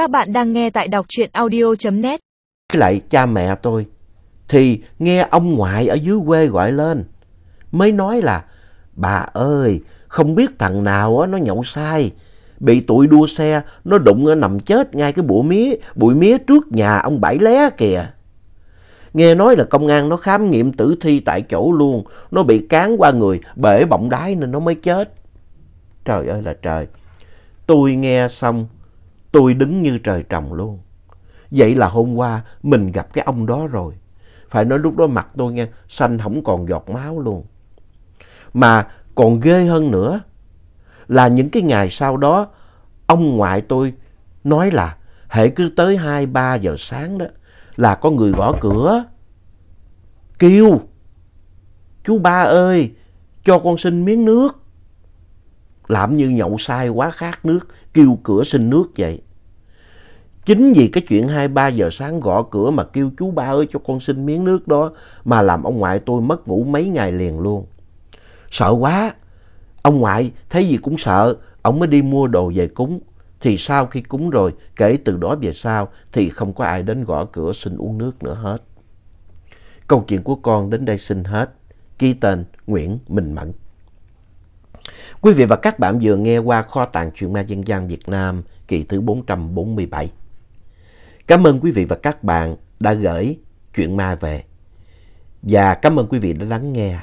Các bạn đang nghe tại đọc truyện audio.net. Với lại cha mẹ tôi, thì nghe ông ngoại ở dưới quê gọi lên, mới nói là, bà ơi, không biết thằng nào nó nhậu sai, bị tụi đua xe nó đụng nằm chết ngay cái bụi mía bụi mía trước nhà ông bảy lé kìa. Nghe nói là công an nó khám nghiệm tử thi tại chỗ luôn, nó bị cán qua người, bể bọng đái nên nó mới chết. Trời ơi là trời. Tôi nghe xong tôi đứng như trời trồng luôn. Vậy là hôm qua mình gặp cái ông đó rồi. Phải nói lúc đó mặt tôi nghe xanh không còn giọt máu luôn. Mà còn ghê hơn nữa là những cái ngày sau đó, ông ngoại tôi nói là hễ cứ tới hai, ba giờ sáng đó là có người gõ cửa. Kêu, chú ba ơi, cho con xin miếng nước làm như nhậu sai quá khát nước, kêu cửa xin nước vậy. Chính vì cái chuyện hai ba giờ sáng gõ cửa mà kêu chú ba ơi cho con xin miếng nước đó, mà làm ông ngoại tôi mất ngủ mấy ngày liền luôn. Sợ quá. Ông ngoại thấy gì cũng sợ, ông mới đi mua đồ về cúng. Thì sau khi cúng rồi, kể từ đó về sau, thì không có ai đến gõ cửa xin uống nước nữa hết. Câu chuyện của con đến đây xin hết. Ký tên Nguyễn Minh Mẫn. Quý vị và các bạn vừa nghe qua kho tàng truyện ma dân gian Việt Nam kỳ thứ 447. Cảm ơn quý vị và các bạn đã gửi chuyện ma về. Và cảm ơn quý vị đã lắng nghe.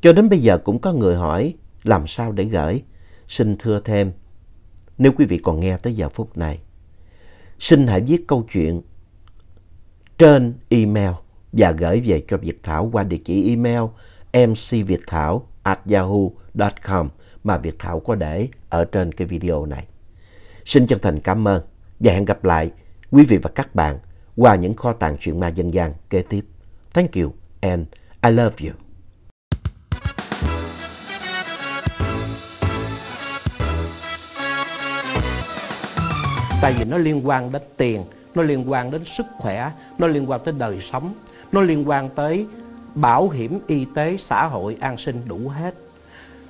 Cho đến bây giờ cũng có người hỏi làm sao để gửi. Xin thưa thêm, nếu quý vị còn nghe tới giờ phút này, xin hãy viết câu chuyện trên email và gửi về cho Việt Thảo qua địa chỉ email mcviệtthảo at yahoo.com mà Việt Thảo có để ở trên cái video này. Xin chân thành cảm ơn và hẹn gặp lại quý vị và các bạn qua những kho tàng truyện ma dân gian kế tiếp. Thank you and I love you. Tại vì nó liên quan đến tiền, nó liên quan đến sức khỏe, nó liên quan tới đời sống, nó liên quan tới bảo hiểm y tế, xã hội, an sinh đủ hết.